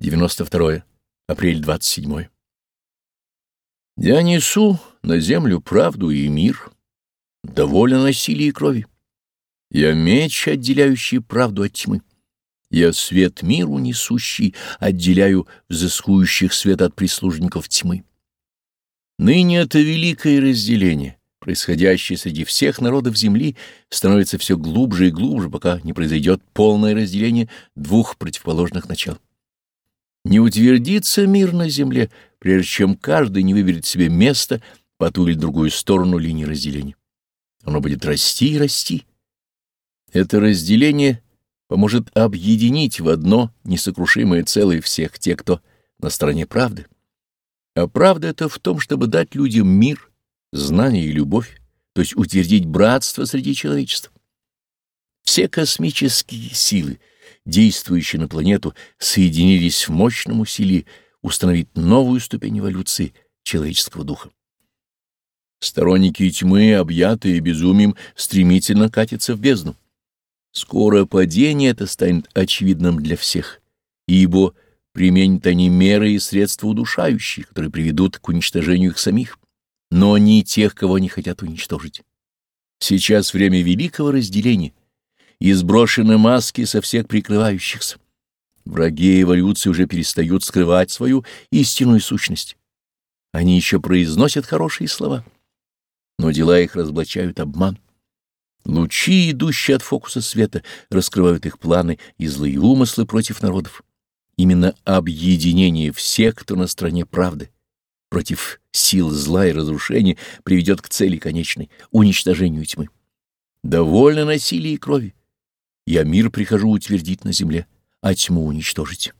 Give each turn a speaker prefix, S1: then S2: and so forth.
S1: 92 апрель 27 Я несу на землю правду и мир, доволен насилия и крови. Я меч, отделяющий правду от тьмы. Я свет миру несущий, отделяю взыскующих свет от прислужников тьмы. Ныне это великое разделение, происходящее среди всех народов Земли, становится все глубже и глубже, пока не произойдет полное разделение двух противоположных начал. Не утвердится мир на Земле, прежде чем каждый не выберет себе место по ту или другую сторону линии разделения. Оно будет расти и расти. Это разделение поможет объединить в одно несокрушимое целое всех тех, кто на стороне правды. А правда — это в том, чтобы дать людям мир, знание и любовь, то есть утвердить братство среди человечества. Все космические силы, действующие на планету, соединились в мощном усилии установить новую ступень эволюции человеческого духа. Сторонники тьмы, объятые безумием, стремительно катятся в бездну. Скоро падение это станет очевидным для всех, ибо применят они меры и средства удушающие, которые приведут к уничтожению их самих, но не тех, кого они хотят уничтожить. Сейчас время великого разделения, и сброшены маски со всех прикрывающихся. Враги эволюции уже перестают скрывать свою истинную сущность. Они еще произносят хорошие слова, но дела их разоблачают обман. Лучи, идущие от фокуса света, раскрывают их планы и злые умыслы против народов. Именно объединение всех, кто на стороне правды, против сил зла и разрушения, приведет к цели конечной — уничтожению тьмы. Довольно насилия и крови. Я мир прихожу утвердить на земле, а тьму уничтожить.